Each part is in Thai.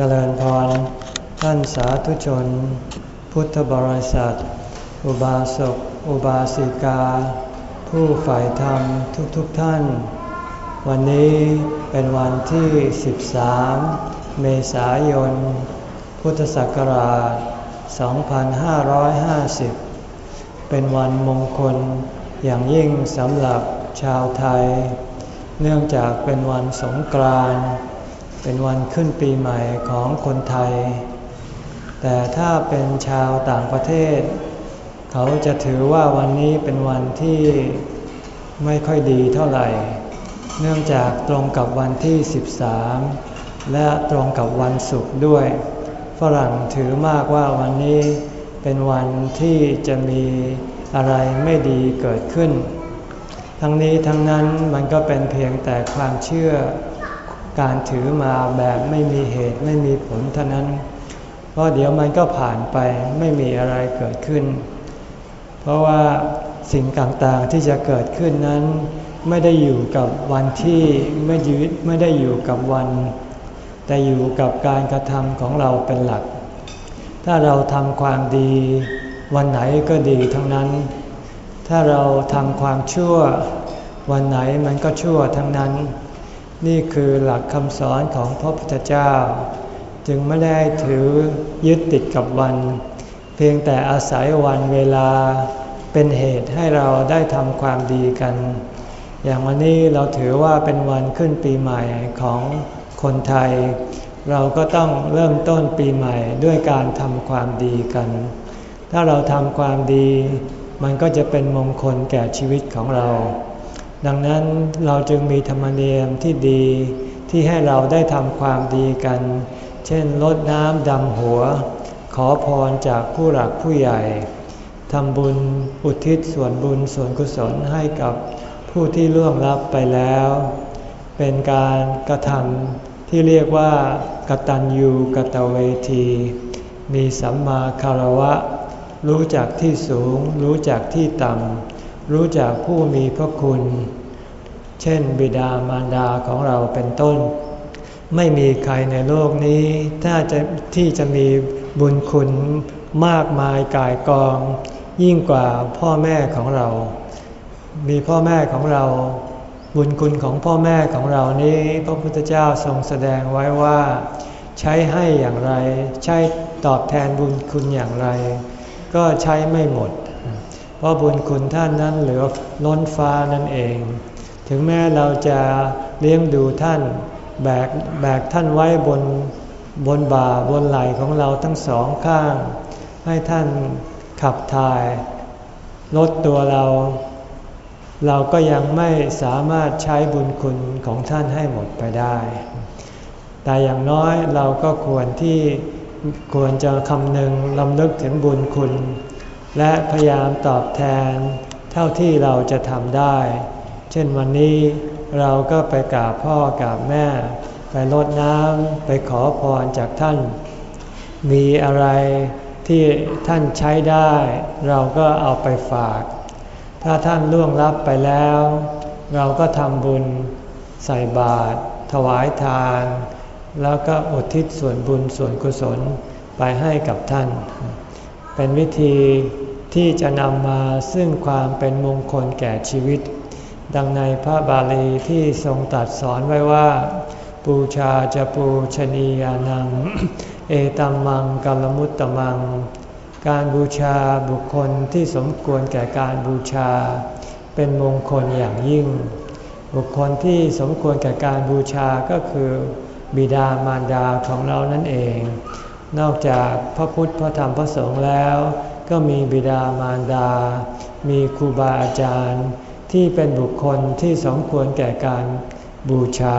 เจริญพร ท่านสาธุชน พุทธบริษัท อุบาสก อุบาสิกา ผู้ฝ่ายธรรมทุกๆทท่าน วันนี้เป็นวันที่ 13 เมษายน พุทธศักราช 2550 เป็นวันมงคลอย่างยิ่งสำหรับชาวไทย เนื่องจากเป็นวันสงกรานต์ เป็นวันขึ้นปีใหม่ของคนไทย แต่ถ้าเป็นชาวต่างประเทศ เขาจะถือว่าวันนี้เป็นวันที่ไม่ค่อยดีเท่าไหร่ เนื่องจากตรงกับวันที่ 13 และตรงกับวันศุกร์ด้วย ฝรั่งถือมากว่าวันนี้เป็นวันที่จะมีอะไรไม่ดีเกิดขึ้น ทั้งนี้ทั้งนั้นมันก็เป็นเพียงแต่ความเชื่อ การถือมาแบบไม่มีเหตุไม่มีผลเท่านั้น เพราะเดี๋ยวมันก็ผ่านไปไม่มีอะไรเกิดขึ้น เพราะว่าสิ่งต่างๆที่จะเกิดขึ้นนั้น ไม่ได้อยู่กับวันที่ไม่ยืดไม่ได้อยู่กับวัน แต่อยู่กับการกระทำของเราเป็นหลัก ถ้าเราทำความดีวันไหนก็ดีทั้งนั้น ถ้าเราทำความชั่ว วันไหนมันก็ชั่วทั้งนั้น นี่คือหลักคำสอนของพระพุทธเจ้า จึงไม่ได้ถือยึดติดกับวัน เพียงแต่อาศัยวันเวลาเป็นเหตุให้เราได้ทำความดีกัน อย่างวันนี้เราถือว่าเป็นวันขึ้นปีใหม่ของคนไทย เราก็ต้องเริ่มต้นปีใหม่ด้วยการทำความดีกัน ถ้าเราทำความดี มันก็จะเป็นมงคลแก่ชีวิตของเรา ดังนั้นเราจึงมีธรรมเนียมที่ดีที่ให้เราได้ทำความดีกัน เช่นลดน้ำดำหัว ขอพรจากผู้หลักผู้ใหญ่ทำบุญอุทิศส่วนบุญส่วนกุศลให้กับผู้ที่ล่วงลับไปแล้ว เป็นการกระทำที่เรียกว่ากตัญญูกตเวที มีสัมมาคารวะ รู้จักที่สูง รู้จักที่ต่ำ รู้จักผู้มีพระคุณ เช่น บิดามารดาของเราเป็นต้น ไม่มีใครในโลกนี้ ถ้าจะที่จะมีบุญคุณมากมายกายกอง ยิ่งกว่าพ่อแม่ของเรา มีพ่อแม่ของเรา บุญคุณของพ่อแม่ของเรานี้ พระพุทธเจ้าทรงแสดงไว้ว่า ใช้ให้อย่างไร ใช้ตอบแทนบุญคุณอย่างไร ก็ใช้ไม่หมด เพราะบุญคุณท่านนั้นเหลือล้นฟ้านั่นเอง ถึงแม้เราจะเลี้ยงดูท่านแบกแบกท่านไว้บนบนบ่าบนไหล่ของเราทั้งสองข้าง ให้ท่านขับถ่ายลดตัวเรา เราก็ยังไม่สามารถใช้บุญคุณของท่านให้หมดไปได้ แต่อย่างน้อยเราก็ควรที่ควรจะคำนึงลำลึกถึงบุญคุณ และพยายามตอบแทนเท่าที่เราจะทำได้ เช่นวันนี้เราก็ไปกราบพ่อกราบแม่ ไปรดน้ำไปขอพรจากท่าน มีอะไรที่ท่านใช้ได้ เราก็เอาไปฝาก ถ้าท่านล่วงลับไปแล้ว เราก็ทำบุญใส่บาตรถวายทาน แล้วก็อุทิศส่วนบุญส่วนกุศลไปให้กับท่าน เป็นวิธีที่จะนำมาซึ่งความเป็นมงคลแก่ชีวิต ดังในพระบาลีที่ทรงตัดสอนไว้ว่า ปูชาจะปูชนียานัง เอตัมมังกัลมุตตมัง การบูชาบุคคลที่สมควรแก่การบูชา เป็นมงคลอย่างยิ่ง บุคคลที่สมควรแก่การบูชาก็คือ บิดามารดาของเรานั่นเอง นอกจากพระพุทธพระธรรมพระสงฆ์แล้ว ก็มีบิดามารดา มีครูบาอาจารย์ ที่เป็นบุคคลที่สมควรแก่การบูชา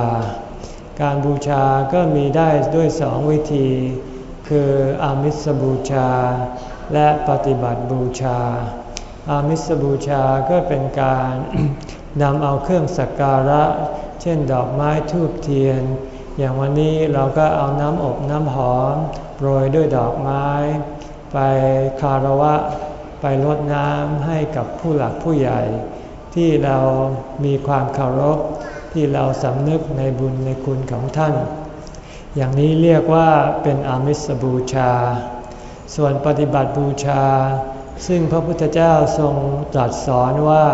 การบูชาก็มีได้ด้วยสองวิธี คืออามิสบูชา และปฏิบัติบูชา อามิสบูชาก็เป็นการนำเอาเครื่องสักการะ เช่นดอกไม้ทูบเทียน อย่างวันนี้เราก็เอาน้ำอบน้ำหอม โรยด้วยดอกไม้ ไปคารวะ ไปรดน้ำให้กับผู้หลักผู้ใหญ่ ที่เรามีความเคารพ ที่เราสำนึกในบุญในคุณของท่าน อย่างนี้เรียกว่าเป็นอามิสบูชา ส่วนปฏิบัติบูชา ซึ่งพระพุทธเจ้าทรงตรัสสอนว่า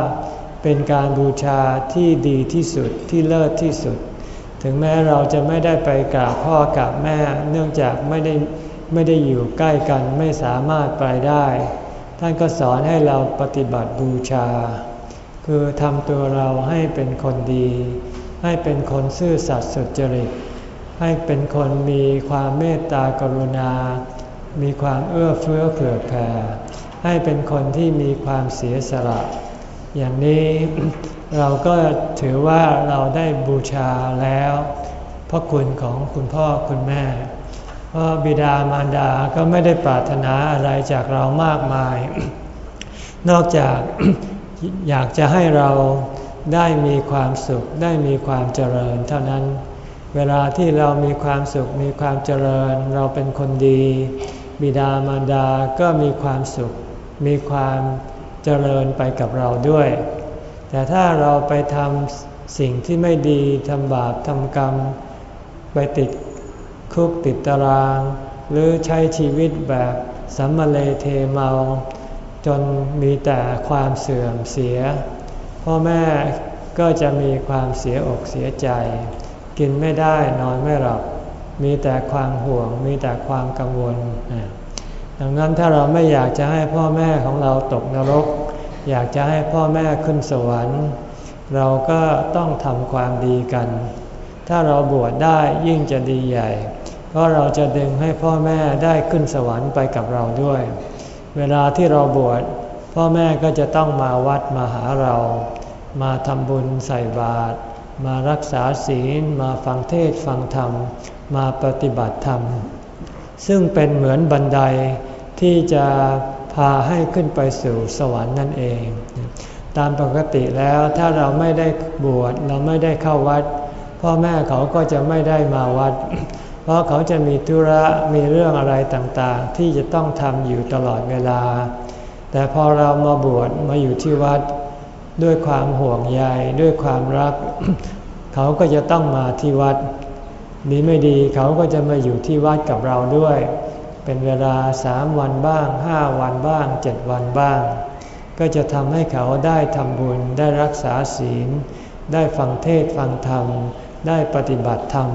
เป็นการบูชาที่ดีที่สุดที่เลิศที่สุด ถึงแม้เราจะไม่ได้ไปกราบพ่อกราบแม่ เนื่องจากไม่ได้ไม่ได้อยู่ใกล้กันไม่สามารถไปได้ ท่านก็สอนให้เราปฏิบัติบูชา คือทำตัวเราให้เป็นคนดี ให้เป็นคนซื่อสัตย์สุจริต ให้เป็นคนมีความเมตตากรุณา มีความเอื้อเฟื้อเผื่อแผ่ให้เป็นคนที่มีความเสียสละ อย่างนี้ เราก็ถือว่าเราได้บูชาแล้วพระคุณของคุณพ่อคุณแม่ เพราะบิดามารดาก็ไม่ได้ปรารถนาอะไรจากเรามากมาย นอกจากอยากจะให้เราได้มีความสุขได้มีความเจริญเท่านั้น เวลาที่เรามีความสุขมีความเจริญ เราเป็นคนดี บิดามารดาก็มีความสุข มีความเจริญไปกับเราด้วย แต่ถ้าเราไปทำสิ่งที่ไม่ดีทำบาปทำกรรม ไปติดคุกติดตาราง หรือใช้ชีวิตแบบสัมมาเลเทเมา จนมีแต่ความเสื่อมเสีย พ่อแม่ก็จะมีความเสียอกเสียใจ กินไม่ได้นอนไม่หลับมีแต่ความห่วง มีแต่ความกังวล ดังนั้นถ้าเราไม่อยากจะให้พ่อแม่ของเราตกนรก อยากจะให้พ่อแม่ขึ้นสวรรค์ เราก็ต้องทำความดีกัน ถ้าเราบวชได้ยิ่งจะดีใหญ่ เพราะเราจะดึงให้พ่อแม่ได้ขึ้นสวรรค์ไปกับเราด้วย เวลาที่เราบวชพ่อแม่ก็จะต้องมาวัดมาหาเรา มาทำบุญใส่บาตรมารักษาศีลมาฟังเทศฟังธรรม มาปฏิบัติธรรม ซึ่งเป็นเหมือนบันไดที่จะ พาให้ขึ้นไปสู่สวรรค์นั่นเอง ตามปกติแล้วถ้าเราไม่ได้บวชเราไม่ได้เข้าวัด พ่อแม่เขาก็จะไม่ได้มาวัด เพราะเขาจะมีธุระมีเรื่องอะไรต่างๆ ที่จะต้องทำอยู่ตลอดเวลา แต่พอเรามาบวชมาอยู่ที่วัด ด้วยความห่วงใยด้วยความรัก เขาก็จะต้องมาที่วัดดีไม่ดีเขาก็จะมาอยู่ที่วัดกับเราด้วย เป็นเวลาสามวันบ้างห้าวันบ้างเจ็ดวันบ้าง ก็จะทำให้เขาได้ทำบุญได้รักษาศีล ได้ฟังเทศฟังธรรม ได้ปฏิบัติธรรม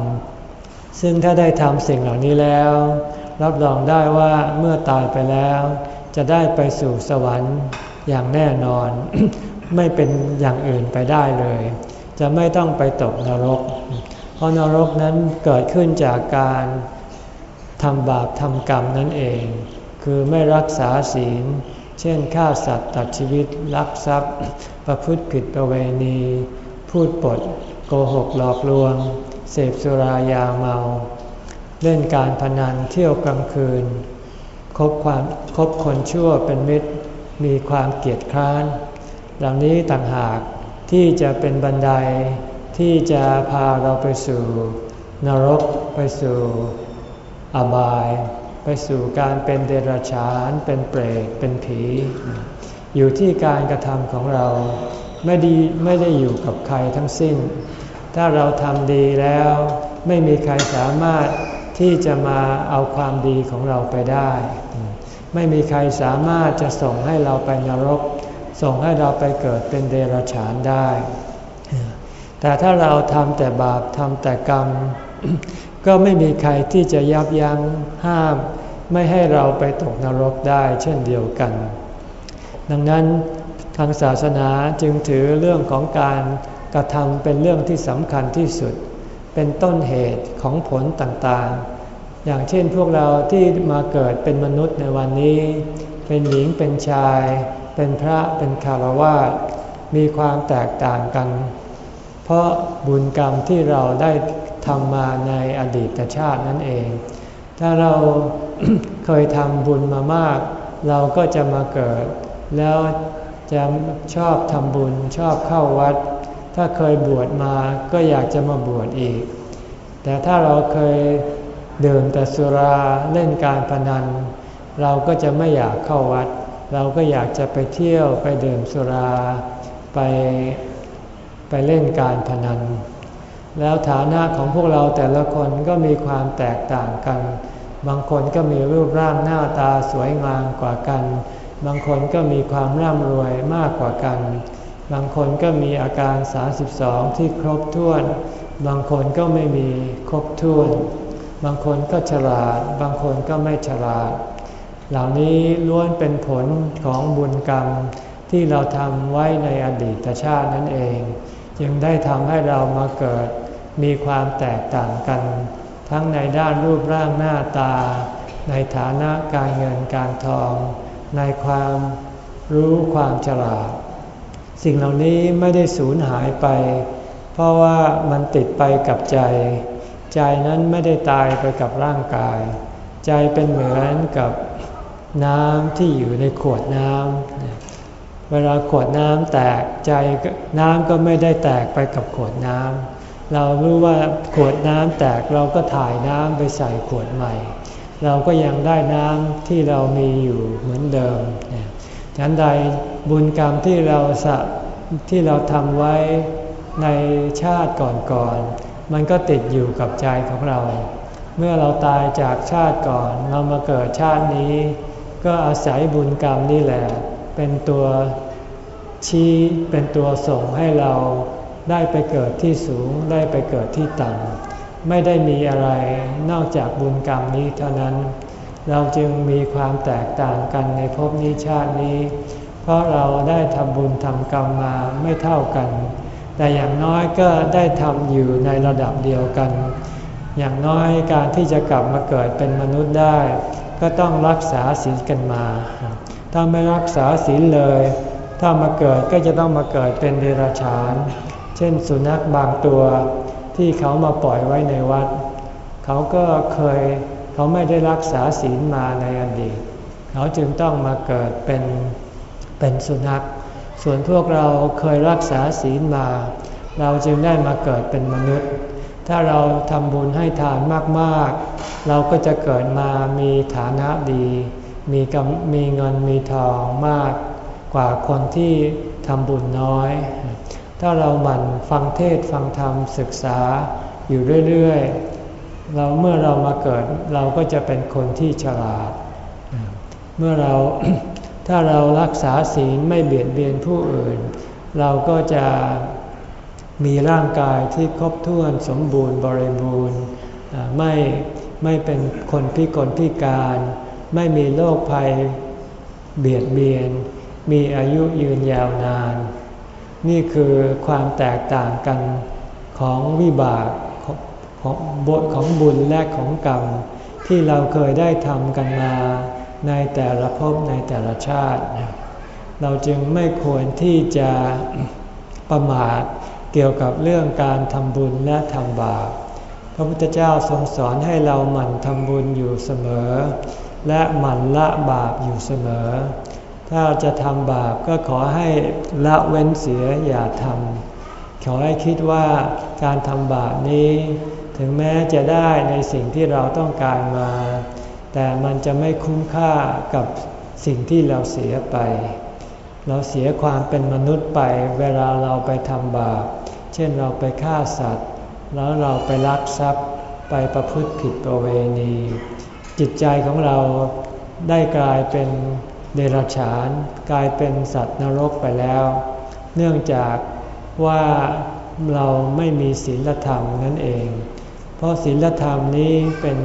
ซึ่งถ้าได้ทำสิ่งเหล่านี้แล้ว รับรองได้ว่าเมื่อตายไปแล้ว จะได้ไปสู่สวรรค์อย่างแน่นอน ไม่เป็นอย่างอื่นไปได้เลย จะไม่ต้องไปตกนรก เพราะนรกนั้นเกิดขึ้นจากการ ทำบาปทำกรรมนั่นเอง คือไม่รักษาศีล เช่นฆ่าสัตว์ตัดชีวิตลักทรัพย์ ประพฤติผิดประเวณี พูดปด โกหกหลอกลวง เสพสุรายาเมา เล่นการพนันเที่ยวกลางคืน คบความคบคนชั่วเป็นมิตรมีความเกียดคร้าน เหล่านี้ต่างหากที่จะเป็นบันไดที่จะพาเราไปสู่ นรกไปสู่ อบาย ไปสู่การเป็นเดรัจฉาน เป็นเปรตเป็นผี อยู่ที่การกระทำของเราไม่ดีไม่ได้อยู่กับใครทั้งสิ้น ถ้าเราทำดีแล้ว ไม่มีใครสามารถที่จะมาเอาความดีของเราไปได้ ไม่มีใครสามารถจะส่งให้เราไปนรก ส่งให้เราไปเกิดเป็นเดรัจฉานได้ แต่ถ้าเราทำแต่บาปทำแต่กรรม ก็ไม่มีใครที่จะยับยั้งห้าม ไม่ให้เราไปตกนรกได้เช่นเดียวกัน ดังนั้นทางศาสนาจึงถือเรื่องของการกระทำเป็นเรื่องที่สำคัญที่สุด เป็นต้นเหตุของผลต่างๆ อย่างเช่นพวกเราที่มาเกิดเป็นมนุษย์ในวันนี้ เป็นหญิงเป็นชาย เป็นพระเป็นคารวะมีความแตกต่างกัน เพราะบุญกรรมที่เราได้ ทำมาในอดีตชาตินั่นเอง ถ้าเราเคยทำบุญมามาก เราก็จะมาเกิด แล้วจะชอบทำบุญชอบเข้าวัด ถ้าเคยบวชมาก็อยากจะมาบวชอีก แต่ถ้าเราเคยดื่มแต่สุราเล่นการพนัน เราก็จะไม่อยากเข้าวัด เราก็อยากจะไปเที่ยวไปดื่มสุราไปไปเล่นการพนัน แล้วฐานะของพวกเราแต่ละคนก็มีความแตกต่างกัน บางคนก็มีรูปร่างหน้าตาสวยงามกว่ากัน บางคนก็มีความร่ำรวยมากกว่ากัน บางคนก็มีอาการ 32 ที่ครบถ้วน บางคนก็ไม่มีครบถ้วน บางคนก็ฉลาด บางคนก็ไม่ฉลาด เหล่านี้ล้วนเป็นผลของบุญกรรมที่เราทำไว้ในอดีตชาตินั่นเอง จึงได้ทำให้เรามาเกิด มีความแตกต่างกัน ทั้งในด้านรูปร่างหน้าตา ในฐานะการเงินการทอง ในความรู้ความฉลาด สิ่งเหล่านี้ไม่ได้สูญหายไป เพราะว่ามันติดไปกับใจ ใจนั้นไม่ได้ตายไปกับร่างกาย ใจเป็นเหมือนกับน้ำที่อยู่ในขวดน้ำเวลาขวดน้ำแตกใจน้ำก็ไม่ได้แตกไปกับขวดน้ำ เรารู้ว่าขวดน้ำแตกเราก็ถ่ายน้ำไปใส่ขวดใหม่ เราก็ยังได้น้ำที่เรามีอยู่เหมือนเดิมฉันใดบุญกรรมที่เราสะที่เราทำไว้ในชาติก่อนๆมันก็ติดอยู่กับใจของเรา เมื่อเราตายจากชาติก่อนเรามาเกิดชาตินี้ ก็อาศัยบุญกรรมนี่แหละ เป็นตัวชี้เป็นตัวส่งให้เรา ได้ไปเกิดที่สูงได้ไปเกิดที่ต่ำไม่ได้มีอะไรนอกจากบุญกรรมนี้เท่านั้น เราจึงมีความแตกต่างกันในภพนี้ชาตินี้ เพราะเราได้ทำบุญทำกรรมมาไม่เท่ากัน แต่อย่างน้อยก็ได้ทำอยู่ในระดับเดียวกัน อย่างน้อยการที่จะกลับมาเกิดเป็นมนุษย์ได้ ก็ต้องรักษาศีลกันมา ถ้าไม่รักษาศีลเลย ถ้ามาเกิดก็จะต้องมาเกิดเป็นเดรัจฉาน ช่นสุนัขบางตัวที่เขามาปล่อยไว้ในวัด เขาก็เคยเขาไม่ได้รักษาศีลมาในอดีต เขาจึงต้องมาเกิดเป็นเป็นสุนัข ส่วนพวกเราเคยรักษาศีลมา เราจึงได้มาเกิดเป็นมนุษย์ ถ้าเราทำบุญให้ทานมากๆ เราก็จะเกิดมามีฐานะดี มีกมีเงินมีทองมากกว่าคนที่ทำบุญน้อย ถ้าเราหมั่นฟังเทศฟังธรรมศึกษาอยู่เรื่อยๆ เราเมื่อเรามาเกิดเราก็จะเป็นคนที่ฉลาด เมื่อเราถ้าเรารักษาศีลไม่เบียดเบียนผู้อื่น เราก็จะมีร่างกายที่ครบถ้วนสมบูรณ์บริบูรณ์ไม่ไม่เป็นคนพิกลพิการ ไม่มีโรคภัยเบียดเบียน มีอายุยืนยาวนาน นี่คือความแตกต่างกันของวิบากของบทของบุญและของกรรม ที่เราเคยได้ทำกันมาในแต่ละภพในแต่ละชาติ เราจึงไม่ควรที่จะประมาทเกี่ยวกับเรื่องการทำบุญและทำบาป พระพุทธเจ้าทรงสอนให้เราหมั่นทำบุญอยู่เสมอ และหมั่นละบาปอยู่เสมอ ถ้าจะทำบาปก็ขอให้ละเว้นเสียอย่าทำขอให้คิดว่าการทำบาปนี้ ถึงแม้จะได้ในสิ่งที่เราต้องการมา แต่มันจะไม่คุ้มค่ากับสิ่งที่เราเสียไป เราเสียความเป็นมนุษย์ไปเวลาเราไปทำบาป เช่นเราไปฆ่าสัตว์ แล้วเราไปลักทรัพย์ ไปประพฤติผิดประเวณี จิตใจของเราได้กลายเป็น เดรัจฉานกลายเป็นสัตว์นรกไปแล้ว เนื่องจากว่าเราไม่มีศีลธรรมนั่นเอง เพราะศีลธรรมนี้เป็น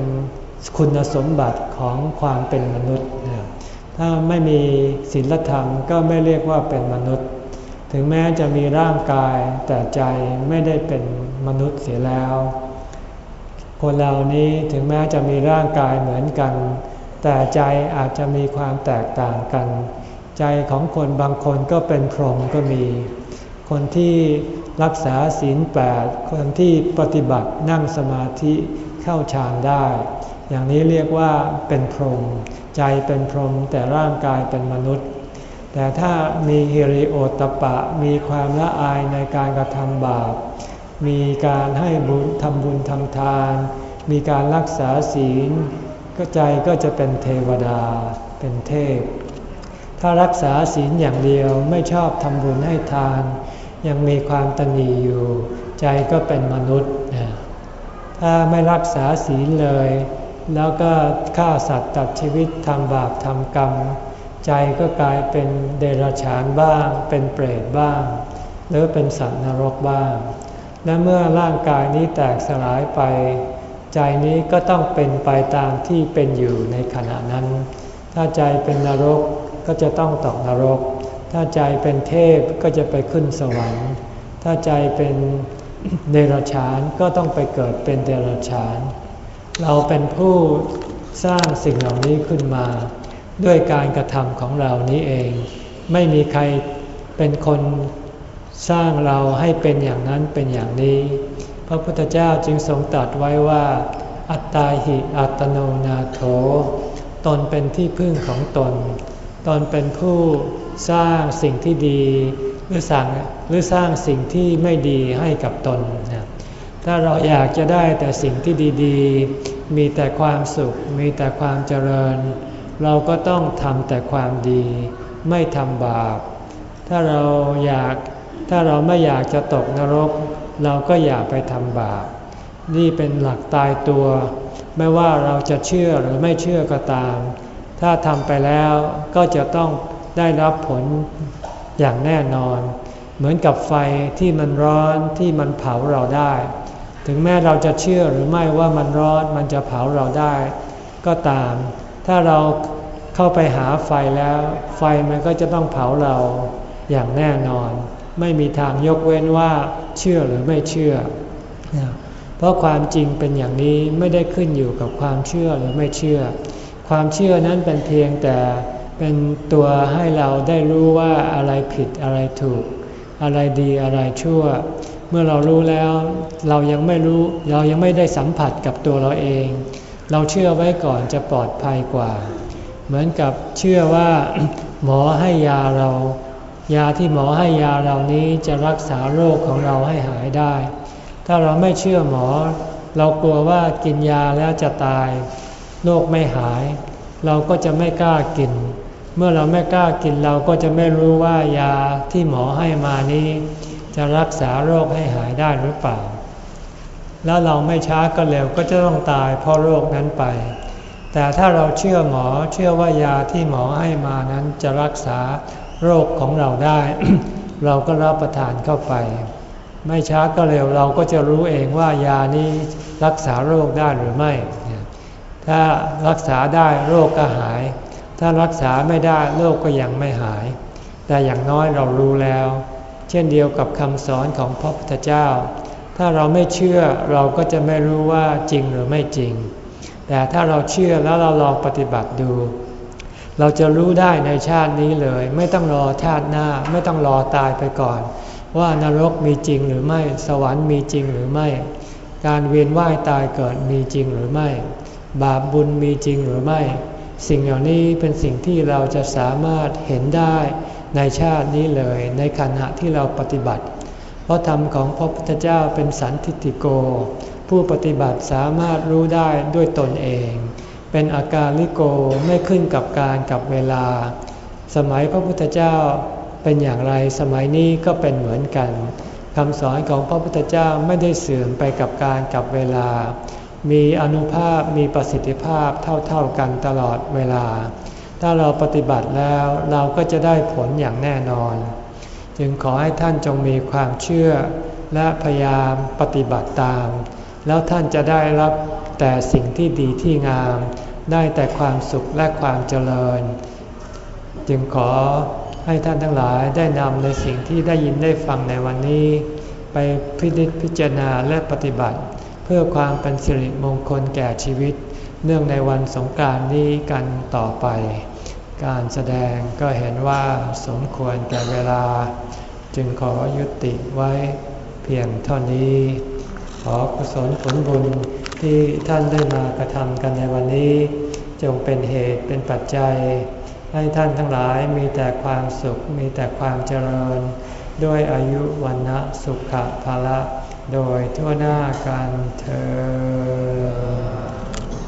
คุณสมบัติของความเป็นมนุษย์ ถ้าไม่มีศีลธรรมก็ไม่เรียกว่าเป็นมนุษย์ ถึงแม้จะมีร่างกายแต่ใจไม่ได้เป็นมนุษย์เสียแล้ว คนเหล่านี้ถึงแม้จะมีร่างกายเหมือนกัน แต่ใจอาจจะมีความแตกต่างกัน ใจของคนบางคนก็เป็นพรหมก็มี คนที่รักษาศีลแปดคนที่ปฏิบัตินั่งสมาธิเข้าฌานได้ อย่างนี้เรียกว่าเป็นพรหมใจเป็นพรหมแต่ร่างกายเป็นมนุษย์ แต่ถ้ามีฮิริโอตปะ มีความละอายในการกระทำบาป มีการให้บุญทำบุญทำทาน มีการรักษาศีล ก็ใจก็จะเป็นเทวดาเป็นเทพ ถ้ารักษาศีลอย่างเดียวไม่ชอบทำบุญให้ทาน ยังมีความตนีอยู่ ใจก็เป็นมนุษย์ ถ้าไม่รักษาศีลเลย แล้วก็ฆ่าสัตว์ตัดชีวิตทำบาปทำกรรม ใจก็กลายเป็นเดรัจฉานบ้าง เป็นเปรตบ้าง หรือเป็นสัตว์นรกบ้าง และเมื่อร่างกายนี้แตกสลายไป ใจนี้ก็ต้องเป็นไปตามที่เป็นอยู่ในขณะนั้น ถ้าใจเป็นนรกก็จะต้องตกนรก ถ้าใจเป็นเทพก็จะไปขึ้นสวรรค์ ถ้าใจเป็นเดรัจฉานก็ต้องไปเกิดเป็นเดรัจฉาน เราเป็นผู้สร้างสิ่งเหล่านี้ขึ้นมา ด้วยการกระทำของเรานี้เอง ไม่มีใครเป็นคนสร้างเราให้เป็นอย่างนั้นเป็นอย่างนี้ พระพุทธเจ้าจึงทรงตรัสไว้ว่า อัตตาหิอัตโนนาโถ ตนเป็นที่พึ่งของตน ตนเป็นผู้สร้างสิ่งที่ดี หรือสั่งหรือสร้างสิ่งที่ไม่ดีให้กับตนนะถ้าเราอยากจะได้แต่สิ่งที่ดีๆ มีแต่ความสุข มีแต่ความเจริญ เราก็ต้องทำแต่ความดี ไม่ทำบาป ถ้าเราอยากถ้าเราไม่อยากจะตกนรก เราก็อย่าไปทำบาป นี่เป็นหลักตายตัว ไม่ว่าเราจะเชื่อหรือไม่เชื่อก็ตาม ถ้าทำไปแล้วก็จะต้องได้รับผลอย่างแน่นอน เหมือนกับไฟที่มันร้อนที่มันเผาเราได้ ถึงแม้เราจะเชื่อหรือไม่ว่ามันร้อนมันจะเผาเราได้ ก็ตาม ถ้าเราเข้าไปหาไฟแล้ว ไฟมันก็จะต้องเผาเราอย่างแน่นอน ไม่มีทางยกเว้นว่าเชื่อหรือไม่เชื่อ เพราะความจริงเป็นอย่างนี้ไม่ได้ขึ้นอยู่กับความเชื่อหรือไม่เชื่อ ความเชื่อนั้นเป็นเพียงแต่เป็นตัวให้เราได้รู้ว่าอะไรผิดอะไรถูก อะไรดีอะไรชั่ว เมื่อเรารู้แล้ว เรายังไม่รู้เรายังไม่ได้สัมผัสกับตัวเราเอง เราเชื่อไว้ก่อนจะปลอดภัยกว่า เหมือนกับเชื่อว่า หมอให้ยาเรา ยาที่หมอให้ยาเรานี้จะรักษาโรคของเราให้หายได้ ถ้าเราไม่เชื่อหมอ เรากลัวว่ากินยาแล้วจะตาย โรคไม่หาย เราก็จะไม่กล้ากิน เมื่อเราไม่กล้ากินเราก็จะไม่รู้ว่ายาที่หมอให้มานี้ จะรักษาโรคให้หายได้หรือเปล่า แล้วเราไม่ช้าก็เร็วก็จะต้องตายเพราะโรคนั้นไป แต่ถ้าเราเชื่อหมอเชื่อว่ายาที่หมอให้มานั้นจะรักษา โรคของเราได้ เราก็รับประทานเข้าไป ไม่ช้าก็เร็วเราก็จะรู้เองว่ายานี้รักษาโรคได้หรือไม่ ถ้ารักษาได้โรคก็หาย ถ้ารักษาไม่ได้โรคก็ยังไม่หาย แต่อย่างน้อยเรารู้แล้ว เช่นเดียวกับคำสอนของพระพุทธเจ้า ถ้าเราไม่เชื่อเราก็จะไม่รู้ว่าจริงหรือไม่จริง แต่ถ้าเราเชื่อแล้วเราลองปฏิบัติดู เราจะรู้ได้ในชาตินี้เลย ไม่ต้องรอชาติหน้า ไม่ต้องรอตายไปก่อน ว่านรกมีจริงหรือไม่ สวรรค์มีจริงหรือไม่ การเวียนว่ายตายเกิดมีจริงหรือไม่ บาปบุญมีจริงหรือไม่ สิ่งเหล่านี้เป็นสิ่งที่เราจะสามารถเห็นได้ในชาตินี้เลยในขณะที่เราปฏิบัติ เพราะธรรมของพระพุทธเจ้าเป็นสันทิติโก ผู้ปฏิบัติสามารถรู้ได้ด้วยตนเอง เป็นอาการลิโกไม่ขึ้นกับการกับเวลา สมัยพระพุทธเจ้าเป็นอย่างไรสมัยนี้ก็เป็นเหมือนกันคำสอนของพระพุทธเจ้าไม่ได้เสื่อมไปกับการกับเวลา มีอนุภาพมีประสิทธิภาพเท่าๆกันตลอดเวลา ถ้าเราปฏิบัติแล้วเราก็จะได้ผลอย่างแน่นอน จึงขอให้ท่านจงมีความเชื่อและพยายามปฏิบัติตาม แล้วท่านจะได้รับแต่สิ่งที่ดีที่งาม ได้แต่ความสุขและความเจริญ จึงขอให้ท่านทั้งหลายได้นำในสิ่งที่ได้ยินได้ฟังในวันนี้ ไปพิจิตพิจารณาและปฏิบัติ เพื่อความเป็นสิริมงคลแก่ชีวิต เนื่องในวันสงการนี้กันต่อไป การแสดงก็เห็นว่าสมควรแก่เวลา จึงขอยุติไว้เพียงเท่านี้ ขอกุศลผลบุญ ที่ท่านได้มากระทำกันในวันนี้ จงเป็นเหตุเป็นปัจจัย ให้ท่านทั้งหลายมีแต่ความสุขมีแต่ความเจริญ ด้วยอายุวันนะสุขภาละ โดยทั่วหน้ากันเธอ